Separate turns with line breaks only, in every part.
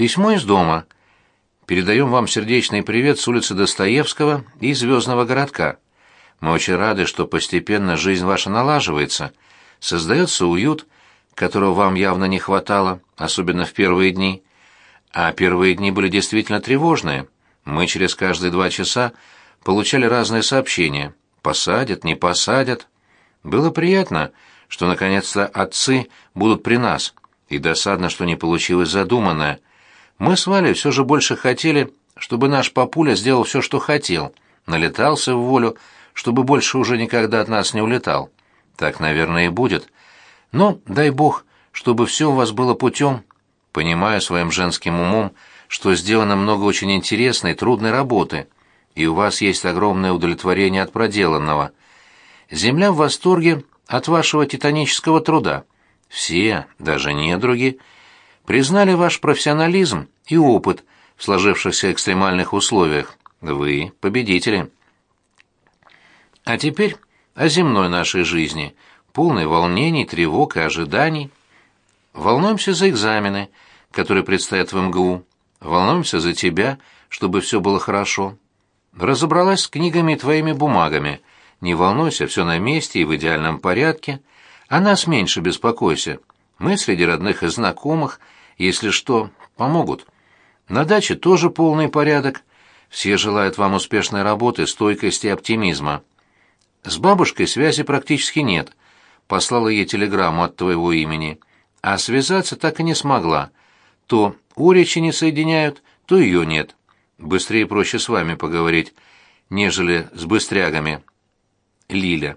Письмо из дома. Передаем вам сердечный привет с улицы Достоевского и Звездного городка. Мы очень рады, что постепенно жизнь ваша налаживается, создается уют, которого вам явно не хватало, особенно в первые дни. А первые дни были действительно тревожные. Мы через каждые два часа получали разные сообщения. Посадят, не посадят. Было приятно, что наконец-то отцы будут при нас, и досадно, что не получилось задуманное. Мы с Валей все же больше хотели, чтобы наш папуля сделал все, что хотел, налетался в волю, чтобы больше уже никогда от нас не улетал. Так, наверное, и будет. Но, дай бог, чтобы все у вас было путем. Понимаю своим женским умом, что сделано много очень интересной, трудной работы, и у вас есть огромное удовлетворение от проделанного. Земля в восторге от вашего титанического труда. Все, даже недруги, признали ваш профессионализм и опыт в сложившихся экстремальных условиях. Вы победители. А теперь о земной нашей жизни, полной волнений, тревог и ожиданий. Волнуемся за экзамены, которые предстоят в МГУ. Волнуемся за тебя, чтобы все было хорошо. Разобралась с книгами и твоими бумагами. Не волнуйся, все на месте и в идеальном порядке. О нас меньше беспокойся. Мы среди родных и знакомых, если что, помогут. На даче тоже полный порядок. Все желают вам успешной работы, стойкости и оптимизма. С бабушкой связи практически нет. Послала ей телеграмму от твоего имени. А связаться так и не смогла. То уречи не соединяют, то ее нет. Быстрее и проще с вами поговорить, нежели с быстрягами. Лиля.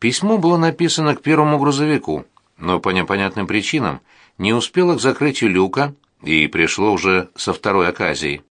Письмо было написано к первому грузовику, но по непонятным причинам не успело к закрытию люка и пришло уже со второй оказией.